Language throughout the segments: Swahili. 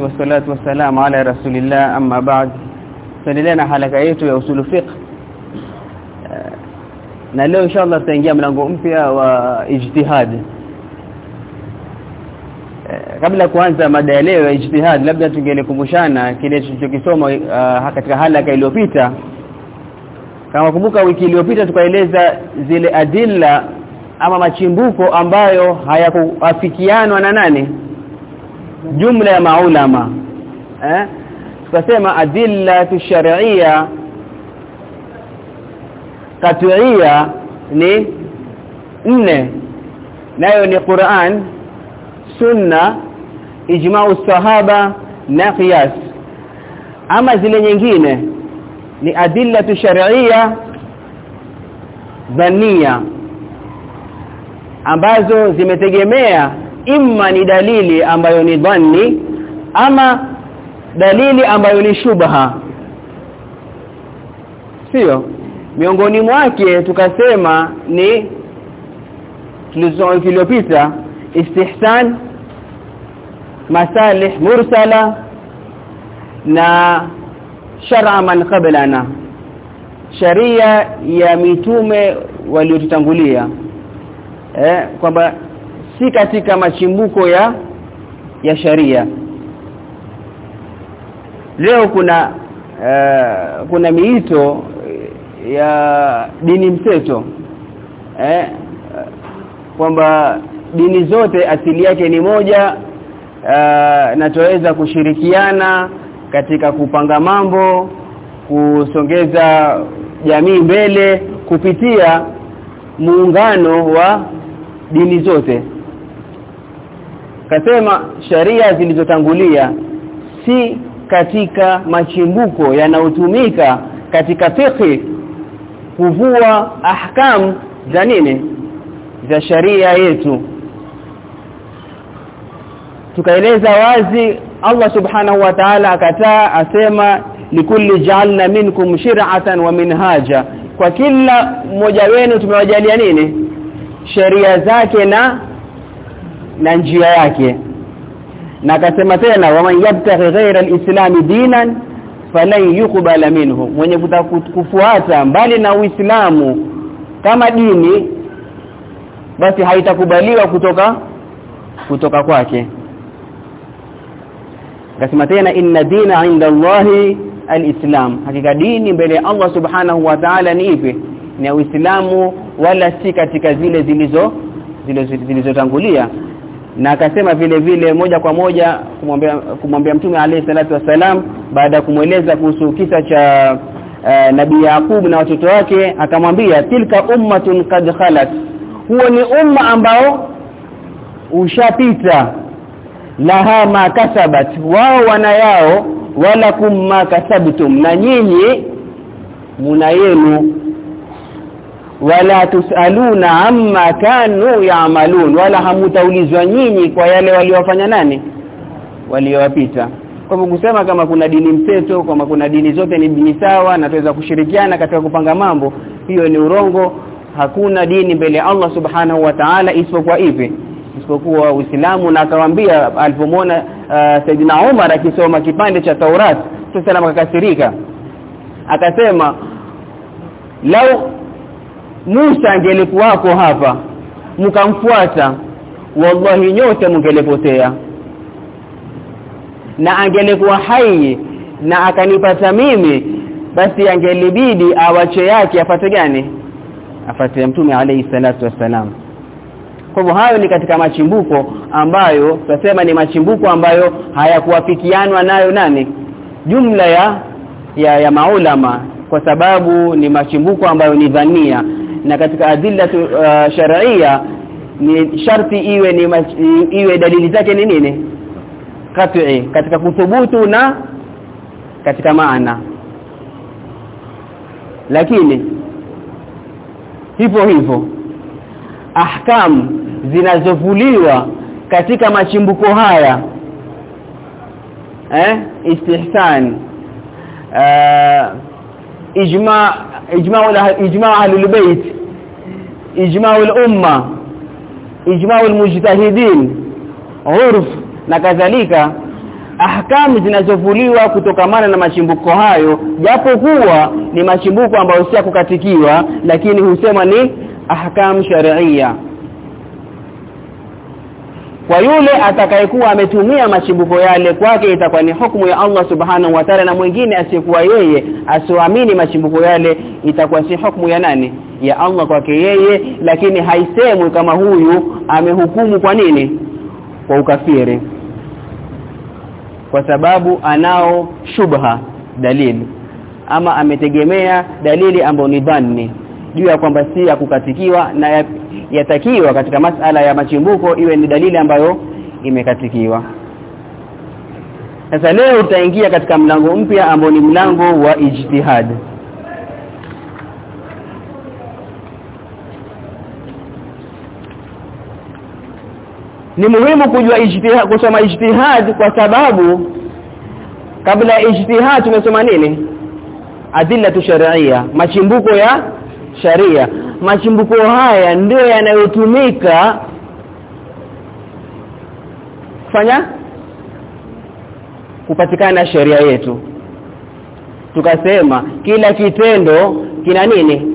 wassalatu wassalamu ala rasulillah amma ba'd. Tuendelea na halaka yetu ya usulu fiqh. Na leo inshallah tutaingia mlango mpya wa ijtihad. Kabla ya kuanza mada ya leo ya ijtihad labda tungelikumbushana kile tulichokisoma uh, katika halaka iliyopita. Kama kumbuka wiki iliyopita tukaeleza zile adilla ama machimbuko ambayo hayakuafikianwa na nani jumla ya maulama eh? Tukasema adilla shar'iyya qat'iyya ni nne nayo ni Qur'an sunna ijma'u sahaba na qiyas. Ama zile nyingine ni adilla shar'iyya dhania ambazo zimetegemea imma ni dalili ambayo ni dhanni ama dalili ambayo ni shubha. Sio. Miongoni mwake tukasema ni tulizopita istihsan masalih mursala na shar'a man qablana. Sharia ya mitume waliotutangulia. Eh kwamba si katika machimbuko ya ya sharia. Leo kuna uh, kuna miito ya dini mseto eh kwamba dini zote asili yake ni moja uh, na tuweza kushirikiana katika kupanga mambo kusongeza jamii mbele kupitia muungano wa dini zote kasema sharia zilizotangulia si katika machimbuko yanayotumika katika fiqh kuvua ahkam za nini? Za sharia yetu. Tukaeleza wazi Allah subhanahu wa ta'ala akataa asema likulli ja'alna minkum shir'atan wa minhaja. Kwa kila mmoja wenu tumewajalia nini? Sheria zake na na njia yake. Na akasema tena waman yabtaghi ghayra alislam dinan falan yuqbala minhu. Mwenye kufuata mbali na uislamu kama dini basi haitakubaliwa kutoka kutoka kwake. Akasema tena inna dina inda Allahi alislam. Hakika dini mbele ya Allah subhanahu wa ta'ala ni ipi? Ni uislamu wala si katika zile zilizo zilizotangulia na akasema vile vile moja kwa moja kumwambia kumwambia mtume alayhi salatu wasalam baada ya kumweleza kuhusu kisa cha uh, nabii Yakub na watoto wake akamwambia tilka ummatun qad khalat. Huo ni umma ambao ushapita. Laha ma kasabat. Wao wana yao wala kumma kasabtum. Na nyinyi muna yenu wala tusaluna amma kanu yaamalun wala hamutaulizwa nyinyi kwa yale waliofanya nani? Waliowapita. Kwa kusema kama kuna dini mseto kama kuna dini zote ni dini sawa na tuweza kushirikiana katika kupanga mambo hiyo ni urongo. Hakuna dini mbele Allah subhanahu wa ta'ala isipokuwa ipi isipokuwa Uislamu na akawaambia alipomwona uh, Saidina Umar akisoma kipande cha Taurat sasa akakasirika akasema lau Musa angelikuwako hapa mkamfuata wallahi nyote mngelepotea na angelikuwa hai na akanipata mimi basi angelibidi awache yake afate gani? Afate mtume alayhi salatu wassalam. Kwa hivyo hayo ni katika machimbuko ambayo tutasema ni machimbuko ambayo hayakuwafikianwa nayo nani? Jumla ya ya, ya maulama kwa sababu ni machimbuko ambayo ni dhania na katika adilla uh, sharia ni sharti iwe ni iwe dalili zake ni nini? Kat'i katika kuthubutu na katika maana. Lakini hivyo hivyo ahkam zinazovuliwa katika machimbuko haya eh istihsan uh, ijma ijma ijma'u ahlul bait ijma'u al-umma ijma'u al-mujtahidin urf na kadhalika. Ahkamu zinazovuliwa kutokamana na machimbuko hayo japo kuwa ni machimbuko ambayo si kukatikiwa lakini husema ni ahkam sharia kwa yule atakayekuwa ametumia machimbuko yale kwake itakuwa ni hukumu ya Allah subhanahu wa ta'ala na mwingine asiyekuwa yeye asioamini machimbuko yale itakuwa si hukumu ya nani? Ya Allah kwake yeye lakini haisemwi kama huyu amehukumu kwa nini? Kwa ukafiri. Kwa sababu anao shubha dalili. Ama ametegemea dalili ambayo ni dhanni. Juu ya kwamba si ya kukatikiwa na yatakiwa katika masala ya machimbuko iwe ni dalili ambayo imekatikiwa. Sasa leo utaingia katika mlango mpya ambao ni mlango wa ijtihad. Ni muhimu kujua ijtihad kusoma ijtihad kwa sababu kabla ya ijtihad tumesoma nini? Adilla sharia machimbuko ya sharia machimbuko haya ndio yanayotumika fanya kupatikana sheria yetu. Tukasema kila kitendo kina nini?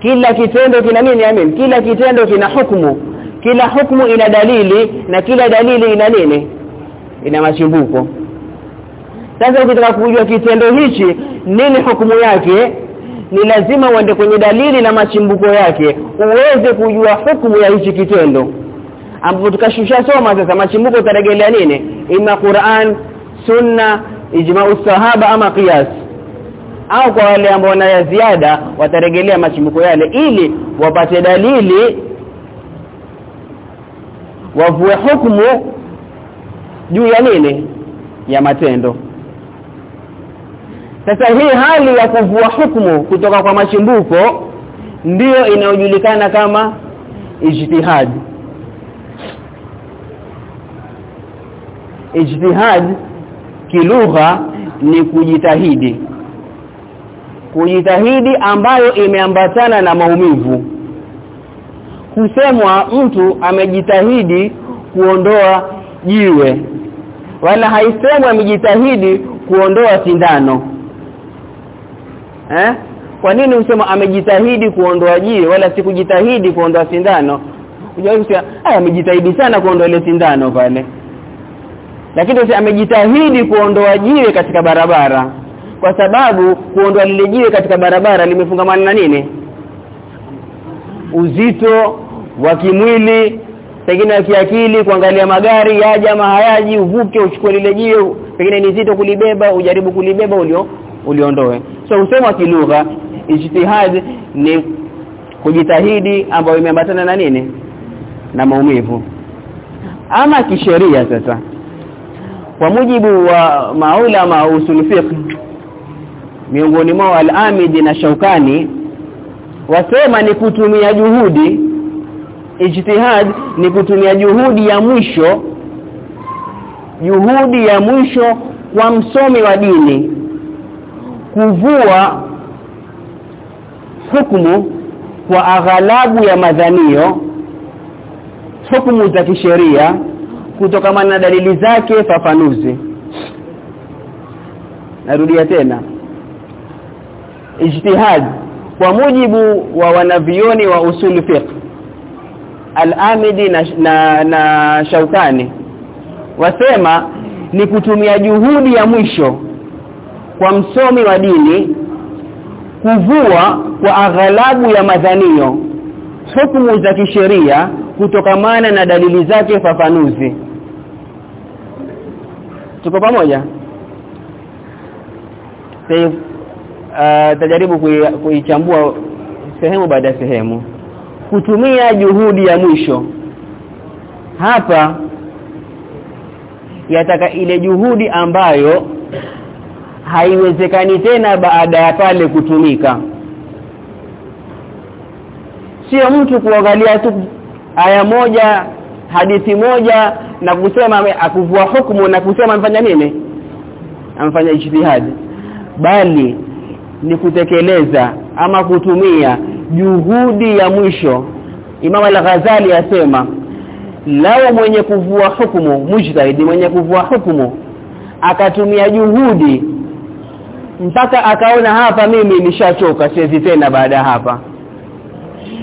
Kila kitendo kina nini amin? Kila kitendo kina hukumu. Kila hukumu ina dalili na kila dalili ina nini? Ina machimbuko. Sasa ukitaka kujua kitendo hichi nini hukumu yake ni lazima uende kwenye dalili na machimbuko yake uweze kujua hukumu ya hichi kitendo. Ambapo tukashusha soma sasa machimbuko utarejelea nini? Ima Qur'an sunna ijma'u sahaba ama qiyas? Au kwa wale ambao wana ziada wataregelea machimbuko yale ili wapate dalili wavue hukumu juu ya nini? Ya matendo sasa hii hali ya kuvua hukumu kutoka kwa machimbuko ndiyo inayojulikana kama ijtihad. Ijtihad kilugha ni kujitahidi. Kujitahidi ambayo imeambatana na maumivu. Kusemwa mtu amejitahidi kuondoa jiwe wala haisemwi amejitahidi kuondoa sindano eh? Kwa nini usema amejitahidi kuondoa jiwe wala sikujitahidi kuondoa sindano? Unajua ah amejitahidi sana kuondoa ile sindano pale. Lakini sasa amejitahidi kuondoa jiwe katika barabara. Kwa sababu kuondoa lile jiwe katika barabara limefungamana na nini? Uzito wa kimwili pengine wa kiakili kuangalia magari yaja mahayaji uvuke uchukue lile jiwe pengine ni zito kulibeba ujaribu kulibeba ulio uliondoe so usema kilugha. Ijtihad ni kujitahidi ambayo imeambatana na nini? Na maumivu. Ama kisheria sasa. Kwa mujibu wa maulama usul fiqh miongoni mwao al-Amidi na Shaukani wasema ni kutumia juhudi. Ijtihad ni kutumia juhudi ya mwisho. Juhudi ya mwisho kwa msomi wa dini kuvua hukumu kwa aghalabu ya madhanio hukumu za kisheria kutokana na dalili zake fafanuzi. Narudia tena ijtihad kwa mujibu wa wanavioni wa usul fiqh al-Amidi na, na, na Shaukani wasema ni kutumia juhudi ya mwisho kwa msomi wa dini kuvua kwa aghalabu ya madhanio hukumu za kisheria kutokamana na dalili zake fafanuzi. Tuko pamoja? Uh, tajaribu kuichambua sehemu baada ya sehemu. Kutumia juhudi ya mwisho. Hapa yataka ile juhudi ambayo haiwezekani tena baada ya pale kutumika. Sio mtu kuangalia tu aya moja hadithi moja na kusema akuvua hukumu na kusema amfanya nini? Amfanya ijtihadi bali ni kutekeleza ama kutumia juhudi ya mwisho. Imam al-Ghazali asema lao mwenye kuvua hukumu mujtahid mwenye kuvua hukumu akatumia juhudi mpaka akaona hapa mimi nishachoka siwezi tena baada ya hapa.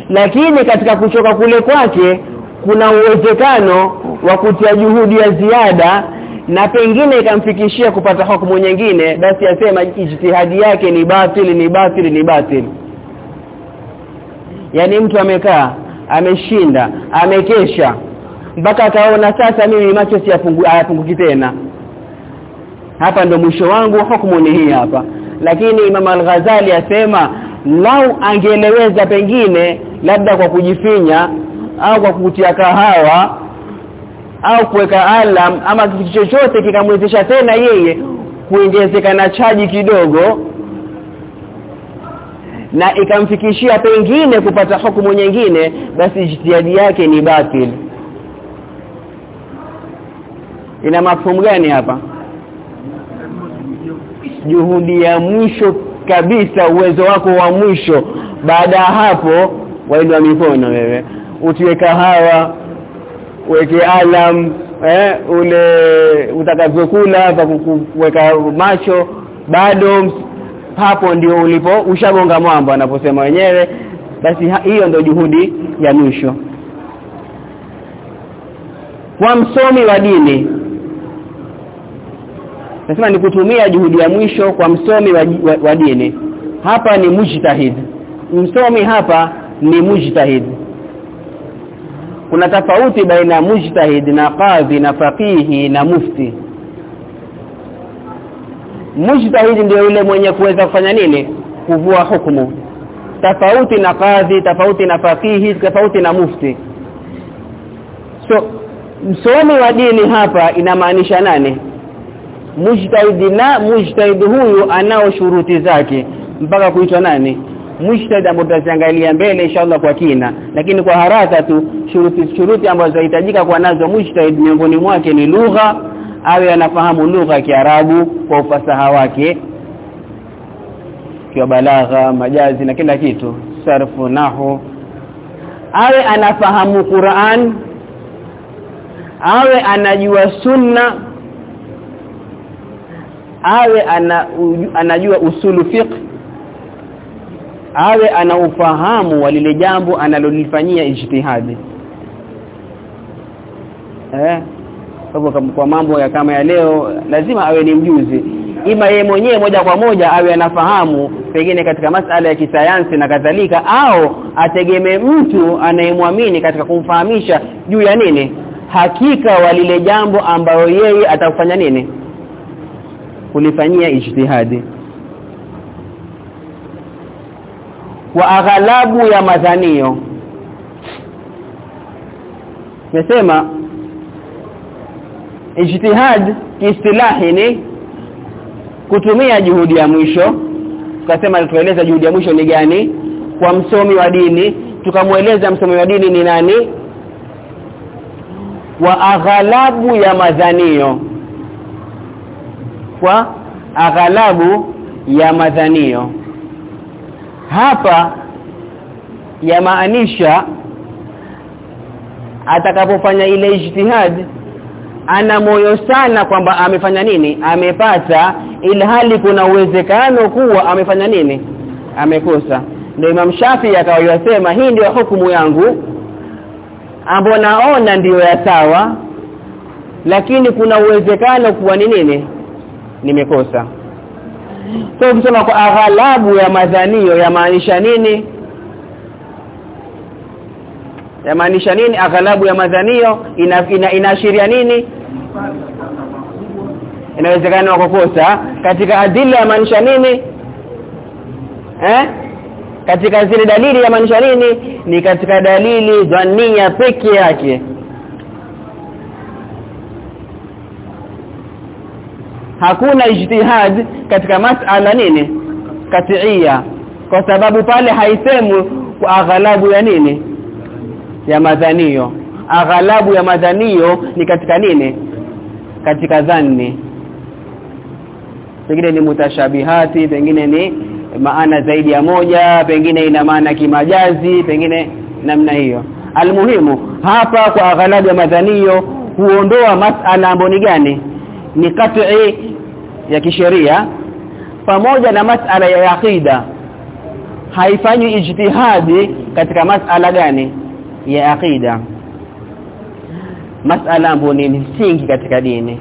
Lakini katika kuchoka kule kwake kuna uwezekano wa kutia juhudi ya ziada na pengine ikamfikishia kupata hukumu nyingine basi asema ijtihadi yake ni batili ni batili ni batili yani mtu amekaa ameshinda amekesha mpaka akaona sasa mimi macho siyapunguki tena hapa ndo mwisho wangu hukumu ni hii hapa. Lakini Imam Al-Ghazali asema lau angeeleweza pengine labda kwa kujifinya au kwa kutia kahawa au kuweka alam ama kitu chochote kikamwezesha tena yeye kuongezeka na chaji kidogo na ikamfikishia pengine kupata hukumu nyingine basi jitihadi yake ni batil. Ina mafumu gani hapa juhudi ya mwisho kabisa uwezo wako wa mwisho. Baada ya hapo wainua mikono wewe. Utiweka hawa weke alam eh, ule utakavyokula kuweka macho bado hapo ndio ulipo ushagonga mwamba anaposema wenyewe. Basi hiyo ndio juhudi ya mwisho. Kwa msomi wa dini nasema ni kutumia juhudi ya mwisho kwa msomi wa, wa, wa dini. Hapa ni mujtahid. Msomi hapa ni mujtahid. Kuna tofauti baina ya mujtahid na qadhi na faqihi na mufti. Mujtahid ndio yule mwenye kuweza kufanya nini? Kuvua hukumu. Tofauti na qadhi tofauti na faqihi tofauti na mufti. So msomi wa dini hapa inamaanisha nani mujtahid na mujtahid huyu anao shuruti zake. Mpaka kuitwa nani? Mujtahid ambaye tutaangalia mbele inshallah kwa kina. Lakini kwa haraka tu shuruti shuruti ambazo zinahitajika kwa nazo mujtahid miongoni mwake ni lugha. Awe anafahamu lugha ya Kiarabu kwa ufasaha wake. Kwa balagha majazi na kila kitu. Sarfu nahu. Awe anafahamu Qur'an. Awe anajua sunna awe ana, anajua usulu fiqh. Awe ana ufahamu wa lile jambo analolifanyia ijtihadi. Eh? Sababu kwa mambo ya kama ya leo lazima awe ni mjuzi. Ima yeye mwenyewe moja kwa moja awe anafahamu pengine katika masala ya kisayansi na kadhalika au ategeme mtu anayemwamini katika kumfahamisha juu ya nini? Hakika wa lile jambo ambayo yeye atafanya nini kulifanyia ijtihadi. Wa aghalabu ya madhanio. Nasema ijtihad kiistilahi ni kutumia juhudi ya mwisho. Tukasema tueleza juhudi ya mwisho ni gani? Kwa msomi wa dini. Tukamweleza msomi wa dini ni nani? Wa aghalabu ya madhanio kwa aghalabu ya madhanio. Hapa yamaanisha atakapofanya ile ijtihad ana moyo sana kwamba amefanya nini? Amepata ilhali kuna uwezekano kuwa amefanya nini? Amekosa. Ndio Imam Shafi akawayosema hii ndio hukumu yangu ambapo naona ndiyo ya sawa lakini kuna uwezekano kuwa ni nini nimekosa. So ukisema kwa aghalabu ya madhanio yamaanisha nini? Yamaanisha nini? Aghalabu ya madhanio inaashiria ina, ina nini? Inawezekana wakokosa. Katika adila yamaanisha nini? Eh? Katika zile dalili yamaanisha nini? Ni katika dalili dhania peke yake hakuna ijtihad katika masala nini? Katiia kwa sababu pale haisemu kwa aghalabu ya nini? Ya madhanio. Aghalabu ya madhanio ni katika nini? Katika dhanni. Pengine ni mutashabihati pengine ni maana zaidi ya moja pengine ina maana kimajazi pengine namna hiyo. Almuhimu hapa kwa aghalabu ya madhanio huondoa masala ambayo ni gani ni kat'i ya kisheria pamoja na masala ya aqida. Haifanyi ijtihadi katika masala gani? Ya aqida. Masala ambayo ni msingi katika dini.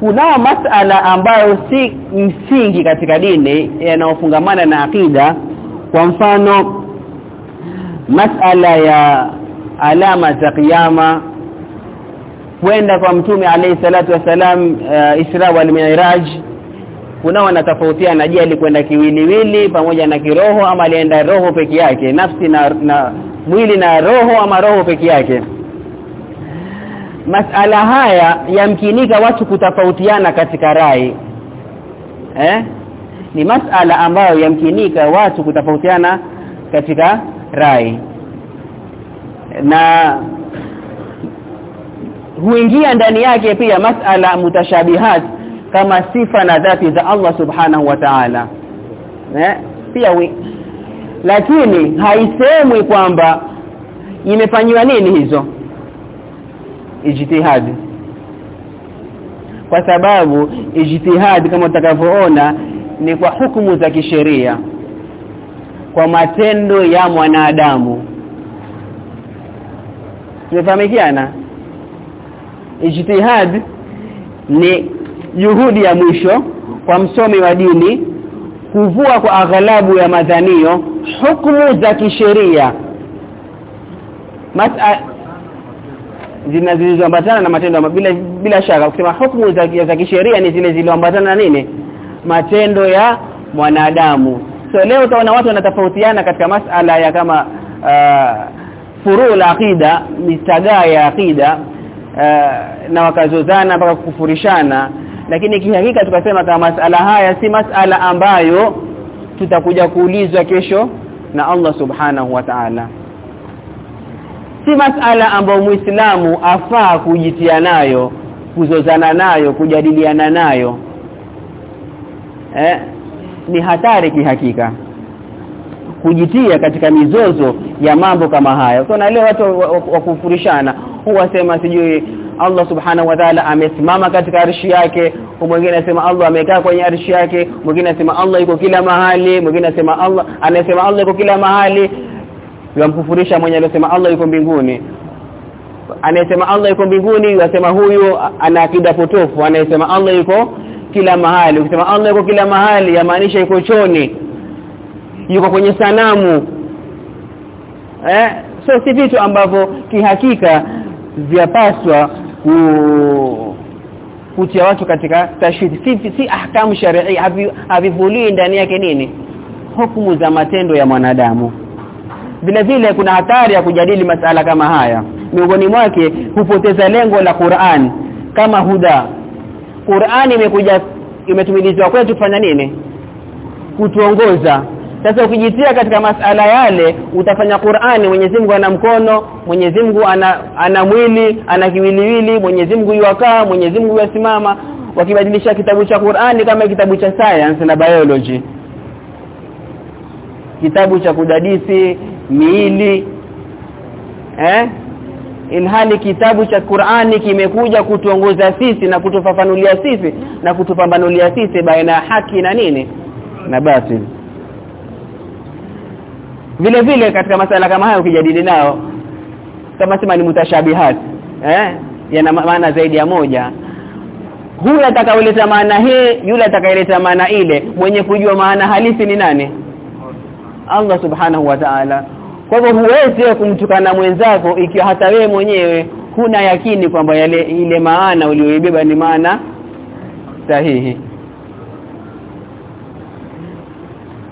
Kuna masala ambayo si msingi katika dini yanayofungamana na aqida. Kwa mfano masala ya alama za kiyama kwenda kwa mtume alayhi salatu wasalam uh, Isra wal Mi'raj. Kuna wanatofautiana je alikwenda kiwiliwili pamoja na kiroho ama alienda roho peke yake? Nafsi na, na mwili na roho ama roho peke yake? Masala haya yamkinika watu kutofautiana katika rai. Eh? Ni masala ambayo yamkinika watu kutofautiana katika rai. Na huingia ndani yake pia masala mutashabihat kama sifa na dhati za Allah subhanahu wa ta'ala. Pia wi... lakini haisemwi kwamba imefanywa nini hizo ijtihadi. Kwa sababu ijtihadi kama utakavyoona ni kwa hukumu za kisheria kwa matendo ya mwanadamu. Tumefahamikiana ijtihad ni juhudi ya mwisho kwa msomi wa dini kuvua kwa aghalabu ya madhanio hukumu za kisheria. Zina zilizoambatana na matendo bila bila shaka kusema hukumu za, za kisheria ni zile zilizoambatana na nini? Matendo ya mwanadamu. So leo utaona watu wanatofautiana katika masala ya kama uh, furu la aqida mistagaa ya aqida uh, na wakazozana mpaka kufurishana lakini kihakika tukasema kama masala haya si masala ambayo tutakuja kuulizwa kesho na Allah subhanahu wa ta'ala. Si masala ambayo muislamu afaa kujitia nayo kuzozana nayo kujadiliana nayo. Eh ni hatari kihakika. Kujitia katika mizozo ya mambo kama haya. Kuna leo watu wakufurishana huwa sema sijui Allah subhanahu wa ta'ala amesimama katika arshi yake mwingine anasema Allah amekaa kwenye arshi yake mwingine anasema Allah yuko kila mahali mwingine anasema Allah anasema Allah yuko kila mahali. Yamkufurisha mwenye aliyosema Allah yuko mbinguni. Anayesema Allah yuko mbinguni yasema huyu ana akida potofu anayesema Allah yuko kila mahali. Ukisema Allah yuko kila mahali yamaanisha yuko choni yuko kwenye sanamu. Eh? So si vitu ambavyo kihakika vyapaswa ku kutia watu katika tashhidi si, si ahkamu sharia havivulii ndani yake nini? Hukumu za matendo ya mwanadamu. Vile vile kuna hatari ya kujadili masala kama haya. Miongoni mwake hupoteza lengo la Qur'an kama huda. Qur'an imekuja imetumilizwa kwetu kufanya nini? Kutuongoza sasa ukijitia katika masala yale utafanya Qur'ani Mwenyezi Mungu ana mkono Mwenyezi Mungu ana ana mwili ana kiwiliwili Mwenyezi Mungu yuakaa Mwenyezi Mungu yasimama wakibadilisha kitabu cha Qur'ani kama kitabu cha science na biology. Kitabu cha kudadisi miili eh? Ilhali kitabu cha Qur'ani kimekuja kutuongoza sisi na kutufafanulia sisi na kutupambanulia sisi baina ya haki na nini? Na batil vile vile katika masala kama haya ukijadili nao kama sema ni mutashabihat eh? Yana maana zaidi ya moja. Huyu atakayeleta maana hii yule atakayeleta maana ile mwenye kujua maana halisi ni nani? Allah subhanahu wa ta'ala. Kwa hivyo huwezi kumtukana mwenzako ikiwa hata wewe mwenyewe huna yakini kwamba yale ile maana uliyoibeba ni maana sahihi.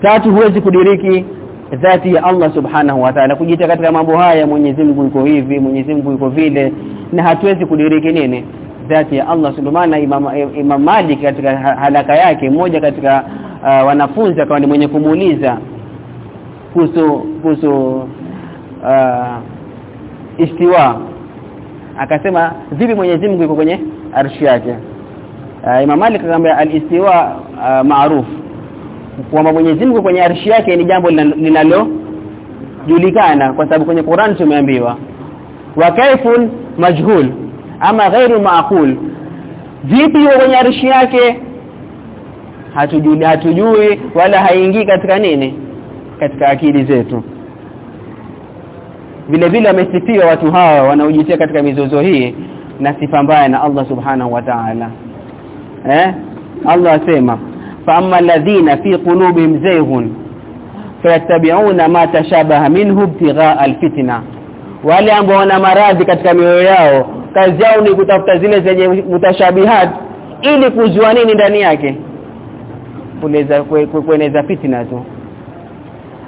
Tatu huwezi kudiriki dhati ya Allah subhanahu wa ta'ala. Kujita katika mambo haya Mwenyezi Mungu yuko hivi Mwenyezi Mungu yuko vile na hatuwezi kudiriki nini? Dhati ya Allah. Subhanahu Imam, Imam Malik katika halaka yake mmoja katika uh, wanafunzi akawa ni mwenye kumuuliza kuhusu kuhusu uh, istiwa. Akasema vipi Mwenyezi Mungu yuko kwenye arshi yake? Uh, Imam Malik akamwambia al-istiwa uh, maarufu kwamba Mwenyezi Mungu kwenye arshi yake ni jambo linalojulikana kwa sababu kwenye Qur'an tumeambiwa wa kaifun majhul ama ghairu maaqul vipi kwenye arshi yake? Hatujui hatujui wala haingii katika nini? Katika akili zetu. Vile vile wamesifiwa watu hawa wanaojitia katika mizozo hii na sifa mbaya na Allah subhanahu wa ta'ala. Eh? Allah asema amma alladhina fi qulubihim zayghun fayattabi'una ma tashabaha minhu ibtigha alfitna wale ambao wana maradhi katika mioyo yao kazi yao ni kutafuta zile zenye mutashabihat ili kujua nini ndani yake. Kuleza kueneza fitna tu.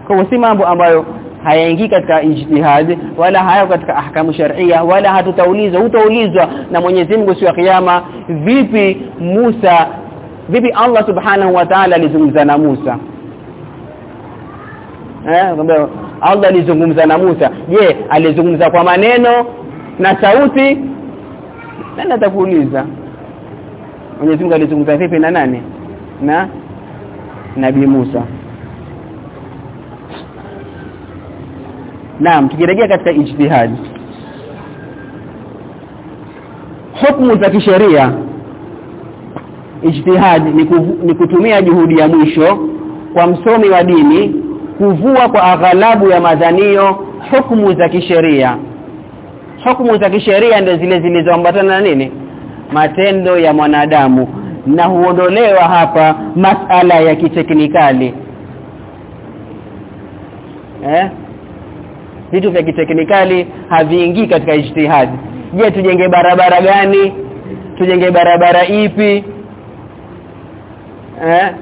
Kwa si mambo ambayo hayaingii katika ijtihad wala hayo katika ahkamu sharia wala hatutaulizwa utaulizwa na Mwenyezi Mungu siku ya kiyama vipi Musa vipi Allah subhanahu wa ta'ala alizungumza na Musa? Eh Allah alizungumza na Musa. Je alizungumza kwa maneno na sauti? Nani atakuuliza? Mwenyezi Mungu alizungumza vipi na nani? Na Nabii Musa. Naam tukirejea katika ijtihad. Hukumu za kisheria ijtihad ni, kufu, ni kutumia juhudi ya mwisho kwa msomi wa dini kuvua kwa aghalabu ya madhanio hukumu za kisheria. Hukumu za kisheria ndio zile zilizoambatana na nini? Matendo ya mwanadamu. Na huondolewa hapa masala ya kiteknikali. Eh? Vitu vya kiteknikali haviingii katika ijtihad je tujenge barabara gani? Tujenge barabara ipi eh?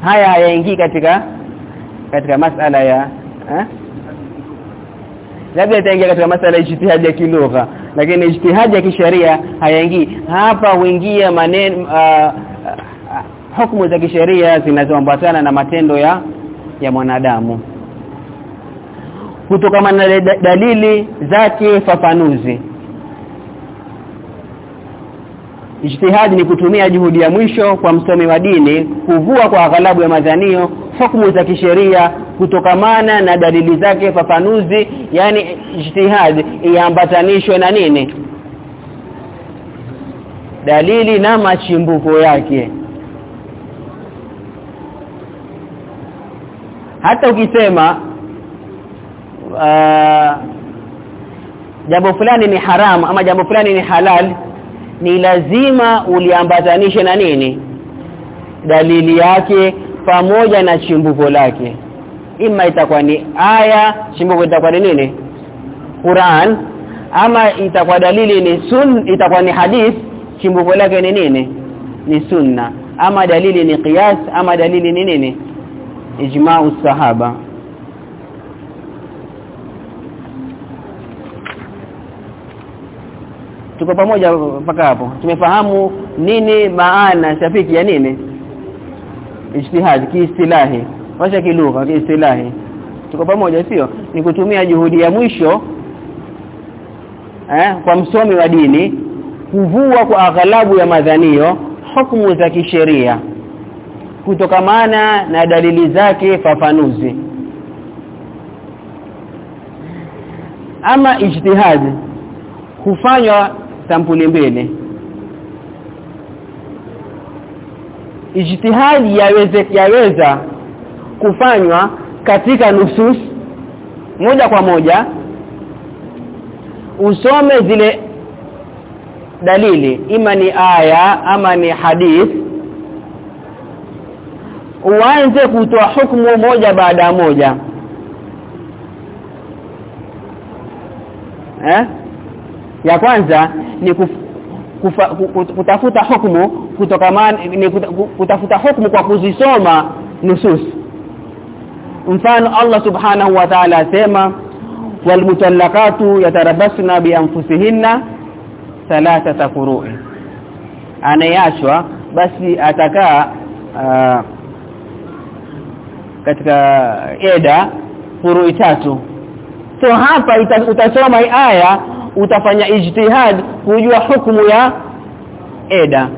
Haya hayaingii katika katika masala ya eh? Labda itaingia katika masala ya ijtihad ya kilugha lakini ijtihad ya kisheria hayaingii. Hapa huingia maneno uh, uh, hukumu za kisheria zinazoambatana na matendo ya ya mwanadamu. Kutokana na dalili zake fafanuzi Ijtihadi ni kutumia juhudi ya mwisho kwa msomi wa dini kuvua kwa aghalabu ya madhanio hukumu za kisheria kutokamana na dalili zake fafanuzi yani ijtihad iambatanishwe na nini? Dalili na machimbuko yake. Hata ukisema uh, jambo fulani ni haramu ama jambo fulani ni halal ni lazima uliambatanishe na nini? Dalili yake pamoja na chimbuko lake. Ima itakuwa ni aya chimbuko itakuwa ni nini? Qur'an. Ama itakuwa dalili ni sun itakuwa ni hadith chimbuko lake ni nini? Ni sunna. Ama dalili ni qiyas ama dalili ni nini? Ijma'u sahaba tuko pamoja mpaka hapo. Tumefahamu nini maana shafiki ya nini? Ijtihad kiistilahi. Washa kilugha kiistilahi. Tuko pamoja sio? Ni kutumia juhudi ya mwisho eh kwa msomi wa dini kuvua kwa aghalabu ya madhanio hukumu za kisheria kutokamana na dalili zake fafanuzi. Ama ijtihad hufanywa sampuli mbili. Ijtihadi yaweze yaweza kufanywa katika nusus moja kwa moja. Usome zile dalili ima ni aya ama ni hadith. Uanze kutoa hukumu moja baada ya moja. Eh ya kwanza ni kuf, kufa, kutafuta hukumu kutokamana ni kutafuta hukumu kwa kuzisoma nusus. Mfano Allah subhanahu wa ta'ala asema walmutallaqatu yatarabasna bi anfusihinna thalathata furu'i. Anayachwa basi atakaa uh, katika eda furu tatu. So hapa utasoma aya utafanya ijtihad kujua hukumu ya eda.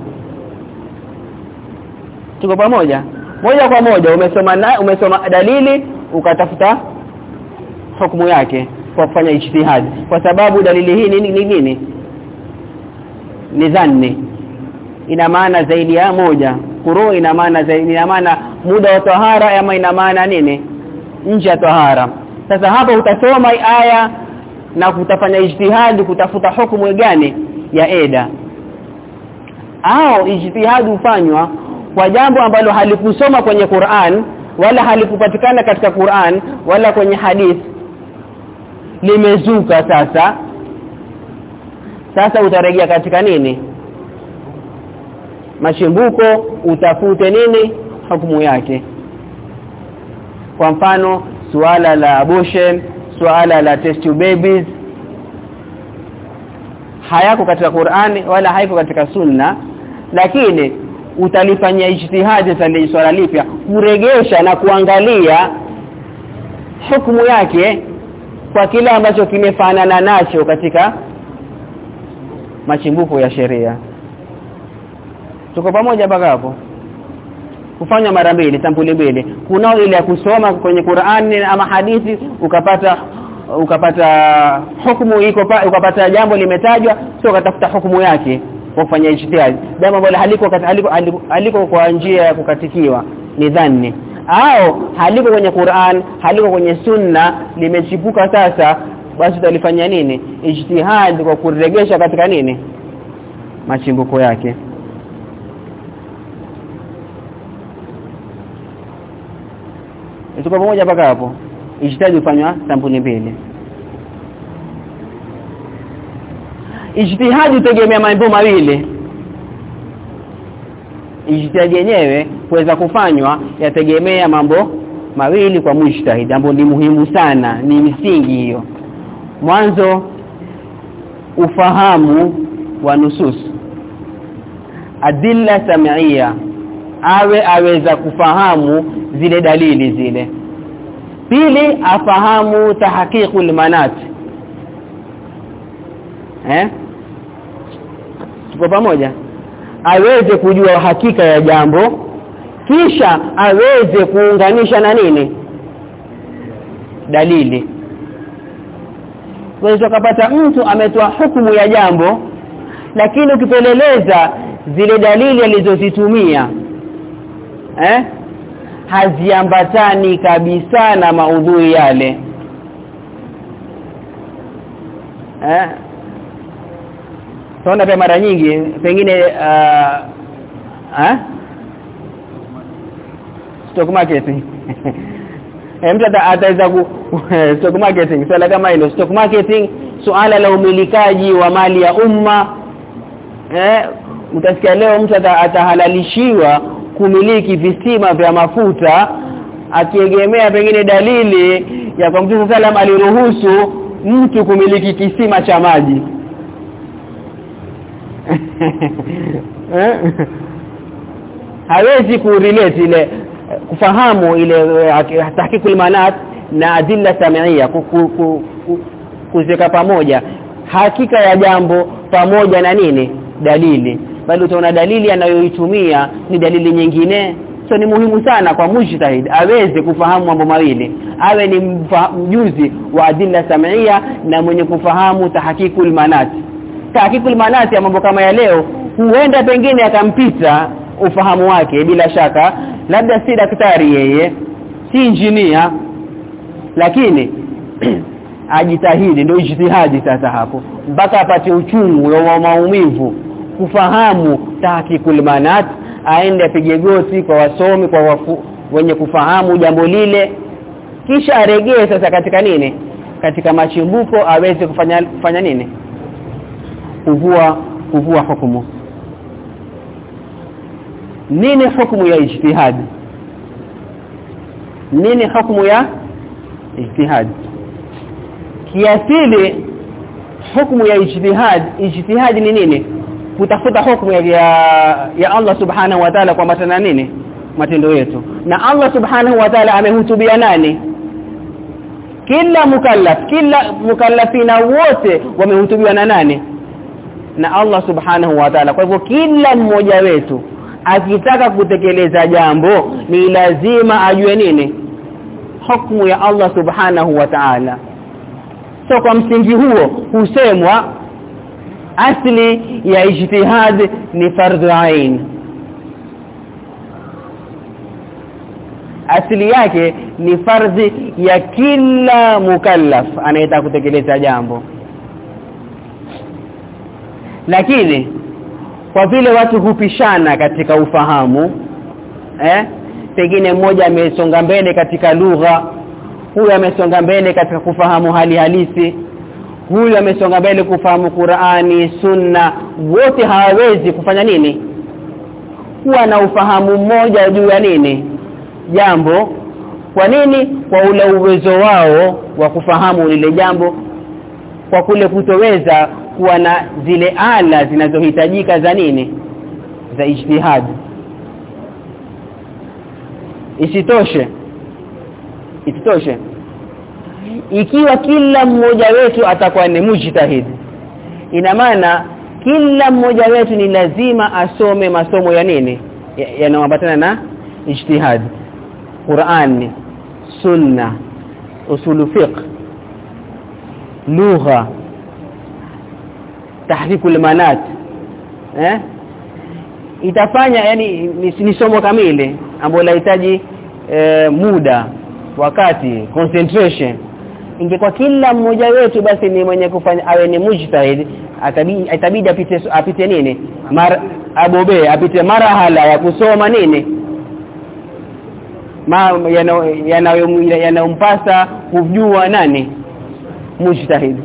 Tuko pamoja? Moja kwa moja umesoma na, umesoma dalili ukatafuta hukumu yake kwa kufanya ijtihad. Kwa sababu dalili hii ni nini nini? Ni dhanni. Ina maana zaidi ya moja. Kuru ina maana zaidi ina maana muda wa tahara ama ina maana nini? Nje ya tahara. Sasa hapo utasoma aya na kutafanya ijtihadi kutafuta hukumu gani ya eda. Au ijtihadi hufanywa kwa jambo ambalo halikusoma kwenye Qur'an wala halikupatikana katika Qur'an wala kwenye hadith. Limezuka sasa. Sasa utarejea katika nini? Mashimbuko utafute nini? Hukumu yake. Kwa mfano suala la abortion suala la test tube babies. Hayako katika Qur'ani wala haiko katika Sunna. Lakini utalifanyia ijtihadi za swala lipya kuregesha na kuangalia hukumu yake kwa kile ambacho kimefanana nacho katika machimbuko ya sheria. Tuko pamoja hapo kufanya mara mbili sampuli mbili. Kunao ile ya kusoma kwenye Qur'ani ama hadithi ukapata ukapata hukumu iko ukapata jambo limetajwa sio ukatafuta hukumu yake kwa kufanya ijtihad. Jambo ambalo haliko haliko, haliko, kwa njia ya kukatikiwa ni dhanni. Au haliko kwenye Qur'an haliko kwenye sunna limechipuka sasa basi utalifanya nini? Ijtihad kwa kuregesha katika nini? Machimbuko yake tuko pamoja mpaka hapo. Ijtihadi hufanywa sampuli mbili. Ijtihadi hutegemea mambo mawili. Ijtihadi yenyewe kuweza kufanywa yategemea mambo mawili kwa mujtahid ambapo ni muhimu sana ni msingi hiyo. Mwanzo ufahamu wa nusus. Adilla sam'ia awe aweza kufahamu zile dalili zile. Pili afahamu tahqiqul manat eh? Tuko pamoja? Aweze kujua hakika ya jambo kisha aweze kuunganisha na nini? Dalili. Kwa kupata mtu ametoa hukumu ya jambo lakini ukipeleleza zile dalili alizozitumia eh? Haziambatani kabisa na maudhui yale. Eh? Tunaona pia mara nyingi pengine uh, eh? Stock marketing. Eh mtu ataweza ku stock marketing. Swala kama hilo stock marketing suala la umilikaji wa mali ya umma. Eh? Utasikia leo mtu atahalalishiwa kumiliki visima vya mafuta akiegemea pengine dalili ya kwa Mtume salam aliruhusu mtu kumiliki kisima cha maji. Hawezi kurelate ile kufahamu ile tahqiqul manat na adilla sam'ia kuzeka pamoja. Hakika ya jambo pamoja na nini? Dalili bali utaona dalili anayoitumia ni dalili nyingine. So ni muhimu sana kwa mujtahid aweze kufahamu mambo mawili. Awe ni mjuzi wa adilla sam'ia na mwenye kufahamu tahqiqul manat. Tahqiqul manat ya mambo kama ya leo huenda pengine akampita ufahamu wake bila shaka. Labda si daktari yeye si injinia. Lakini ajitahidi ndio ijtihadi sasa hapo. Mpaka apate uchungu wa maumivu kufahamu tahqiqul manat aende apige goti kwa wasomi kwa wafu, wenye kufahamu jambo lile. Kisha aregee sasa katika nini? Katika machimbuko aweze kufanya kufanya nini? Kuvua kuvua hukumu. Nini hukumu ya ijtihad nini hukumu ya ijtihad kiasili hukumu ya ijtihad ijtihad ni nini kutafuta hukumu ya, ya Allah subhanahu wa ta'ala kwa matana nini? Matendo yetu. Na Allah subhanahu wa ta'ala amehutubia nani? Kila mukallaf kila mukallafina wote wamehutubiwa na nani? Na Allah subhanahu wa ta'ala. Kwa hivyo kila mmoja wetu akitaka kutekeleza jambo ni lazima ajue nini? Hukumu ya Allah subhanahu wa ta'ala. So kwa msingi huo husemwa asli ya ijtihad ni fardhu ain asili yake ni fardhi ya kila mukallaf anayetaka kutekeleza jambo. Lakini kwa vile watu hupishana katika ufahamu eh pengine mmoja amesonga mbele katika lugha huyo amesonga mbele katika kufahamu hali halisi huyu amesonga mbele kufahamu Qur'ani sunna wote hawawezi kufanya nini? Kuwa na ufahamu mmoja juu ya nini? Jambo. Kwa nini? Kwa ule uwezo wao wa kufahamu lile jambo. Kwa kule kutoweza kuwa na zile ala zinazohitajika za nini? Za ijtihad. Isitoshe. Isitoshe ikiwa kila mmoja wetu atakuwa ni mujtahid ina maana kila mmoja wetu ni lazima asome masomo ya nini? Yanayoambatana na ijtihad. Qur'an sunna usulu fiqh lugha tahriku almanat eh? Itafanya yani ni, somo kamili ambalo lahitaji eh, muda wakati concentration ingekuwa kila mmoja wetu basi ni mwenye kufanya awe ni mujtahid atabidi itabidi apite apite nini? Mar abobe apite marahala ya kusoma nini? Ma yanayompasa kujua nani? Mujtahid.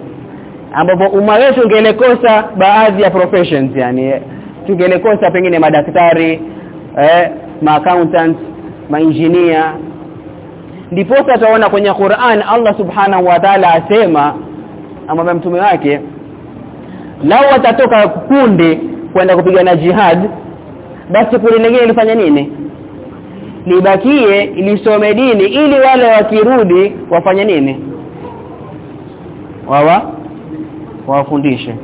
Ambapo umma wetu ungelekosa baadhi ya professions yani tungelekosa pengine madaktari eh ma accountants ma engineer ndipo utaona kwenye Qur'an Allah subhanahu wa ta'ala asema amwambia mtume wake lao watatoka kundi kwenda kupigana jihad basi kundi lingine lifanya nini? Libakie lisome dini ili wale wakirudi wafanye nini? Wawa wafundishe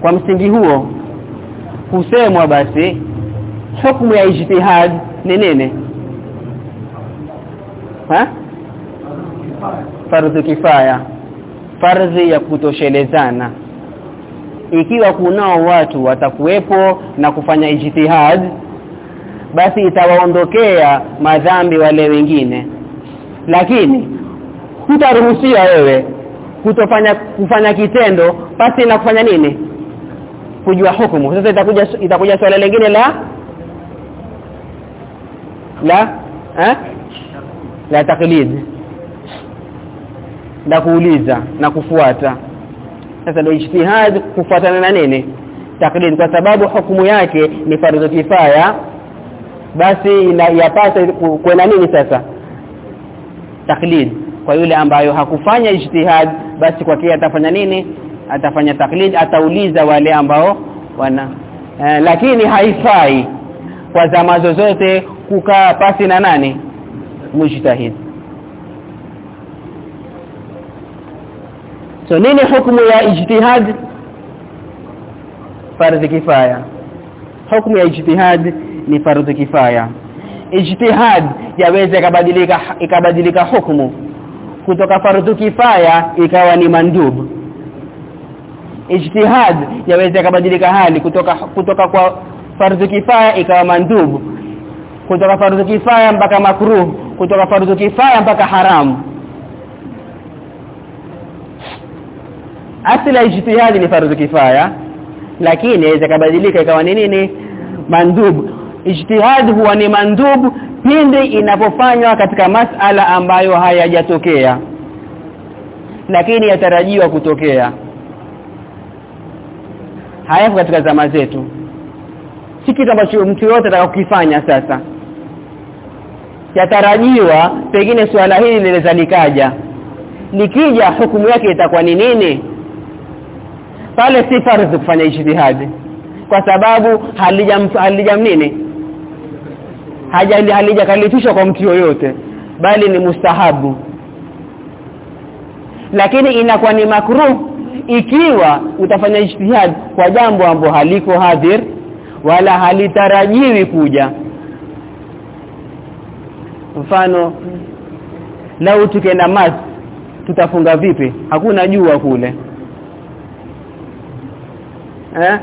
kwa msingi huo husemwa basi hukumu ya ijtihad ni nini ha? Fardhu kifaya. Fardhi ya kutoshelezana. Ikiwa kunao watu watakuwepo na kufanya ijtihad basi itawaondokea madhambi wale wengine. Lakini hutaruhusiwa wewe kutofanya kufanya kitendo basi na kufanya nini? Kujua hukumu. Sasa itakuja itakuja swala lingine la la eh la taklid. Na kuuliza na kufuata. Sasa ndio ijtihad kufuatana na nini? Taklid kwa sababu hukumu yake ni fardhu kifaya. Basi yapasa kwenda nini sasa? Taklid. Kwa yule ambayo hakufanya ijtihad basi kwa kia atafanya nini? Atafanya taklid atauliza wale ambao wana eh, lakini haifai. Kwa zama zozote kukaa pasi na nani mujtahid. So nini hukumu ya ijtihad? Fardhi kifaya. Hukumu ya ijtihad ni fardhi kifaya. Ijtihad yaweza ikabadilika ikabadilika hukumu. Kutoka fardhu kifaya ikawa ni mandub. Ijtihad yaweza ikabadilika hali. Kutoka kutoka kwa fardhu kifaya ikawa mandub. Kutoka fardhu kifaya mpaka makruh kutoka fardhu kifaya mpaka haramu. Asili ya ijtihad ni fardhu kifaya lakini yaweza kabadilika ikawa ni nini? Mandub. Ijtihadi huwa ni mandub pindi inapofanywa katika masala ambayo hayajatokea lakini yatarajiwa kutokea. Hayapo katika zama zetu. Si kitu ambacho mtu yote atakakifanya sasa yatarajiwa pengine swala hili linaweza likaja. Likija hukumu yake itakuwa ni nini? Pale si fardhu kufanya ijtihadi kwa sababu halijam halijam nini? Haja halijakalifishwa kwa mtu yoyote bali ni mustahabu. Lakini inakuwa ni makruh ikiwa utafanya ijtihad kwa jambo ambalo haliko hadhir wala halitarajiwi kuja mfano lau tukaenda mas tutafunga vipi? Hakuna jua kule. Eh?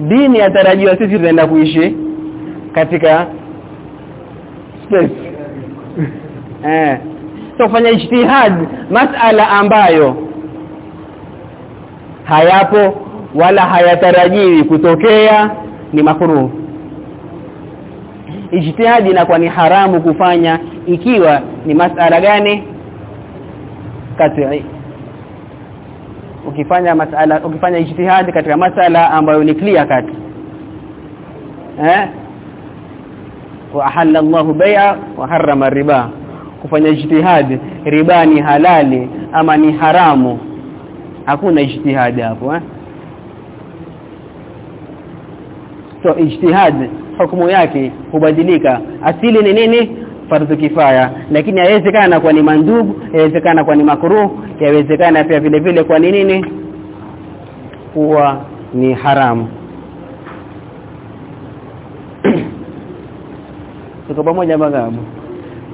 Dini yatarajiwa sisi tutaenda kuishi katika space. Eh? So fanya ijtihad masala ambayo hayapo wala hayatarajiwi kutokea ni makruh ijtihadi inakuwa ni haramu kufanya ikiwa ni masala gani? Kati ukifanya masala ukifanya ijtihadi katika masala ambayo ni clear cut. Eh? Wa ahalla Allahu bai'a wa harrama riba. Kufanya ijtihadi riba ni halali ama ni haramu? Hakuna ijtihadi hapo eh? So ijtihad hukumu yake hubadilika. Asili ni nini? Fardhu kifaya. Lakini haiwezekana kwa ni mandubu haiwezekana kwa ni makruh yawezekana pia vile vile kwa ni nini? Kuwa ni haramu. Tuko pamoja bagabu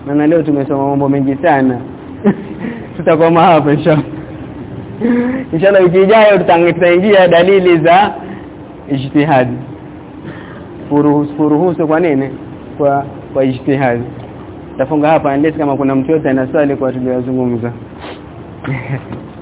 na leo tumesoma mambo mengi sana. Tutakoma hapa inshallah. Inshallah wiki ijayo tutaingia dalili za ijtihad furuhusu furuhusu kwa nini? Kwa kwa ijtihad tafunga hapa unless kama kuna mtu yote ana swali kwa tuliyozungumza